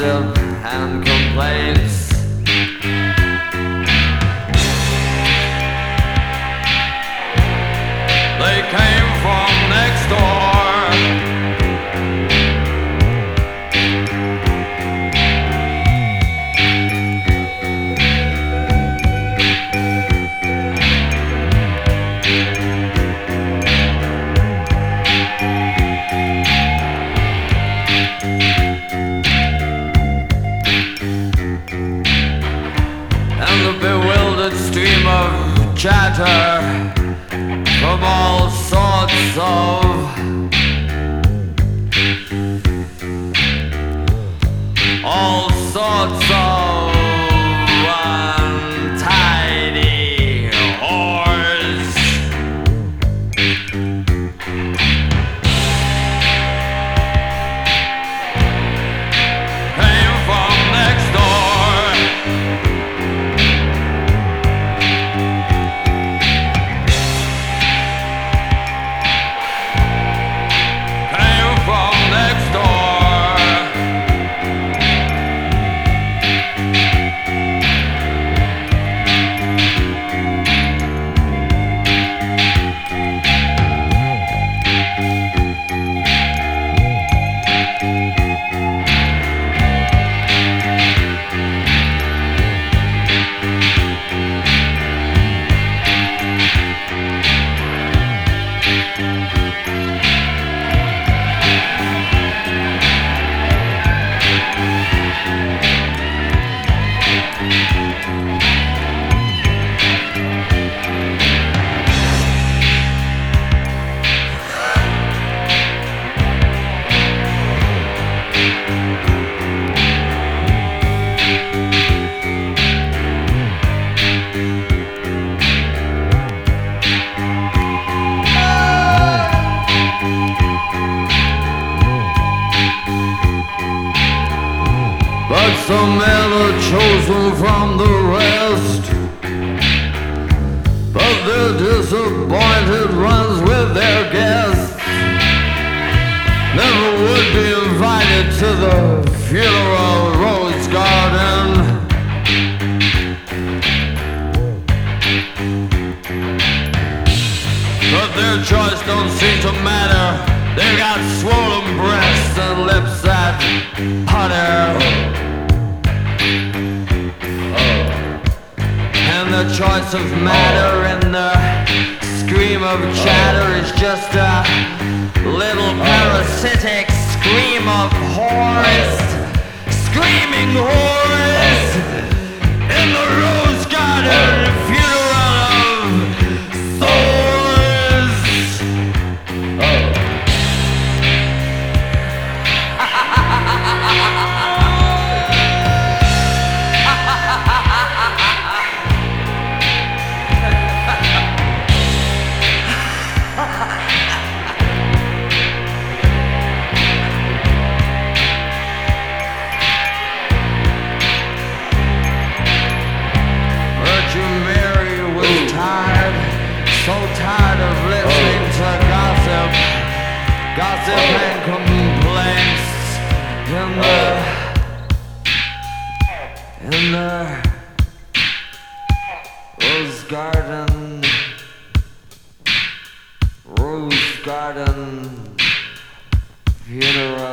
And complaints. But some are chosen from the rest. But the disappointed ones with their guests never would be invited to the funeral rose garden. But their choice don't seem to matter. They got swollen breasts and lips that putter. Choice of matter and the scream of chatter is just a little parasitic scream of horrors. Screaming horrors in the rose garden so tired of listening to gossip, gossip oh. and complaints in the in the rose garden, rose garden funeral.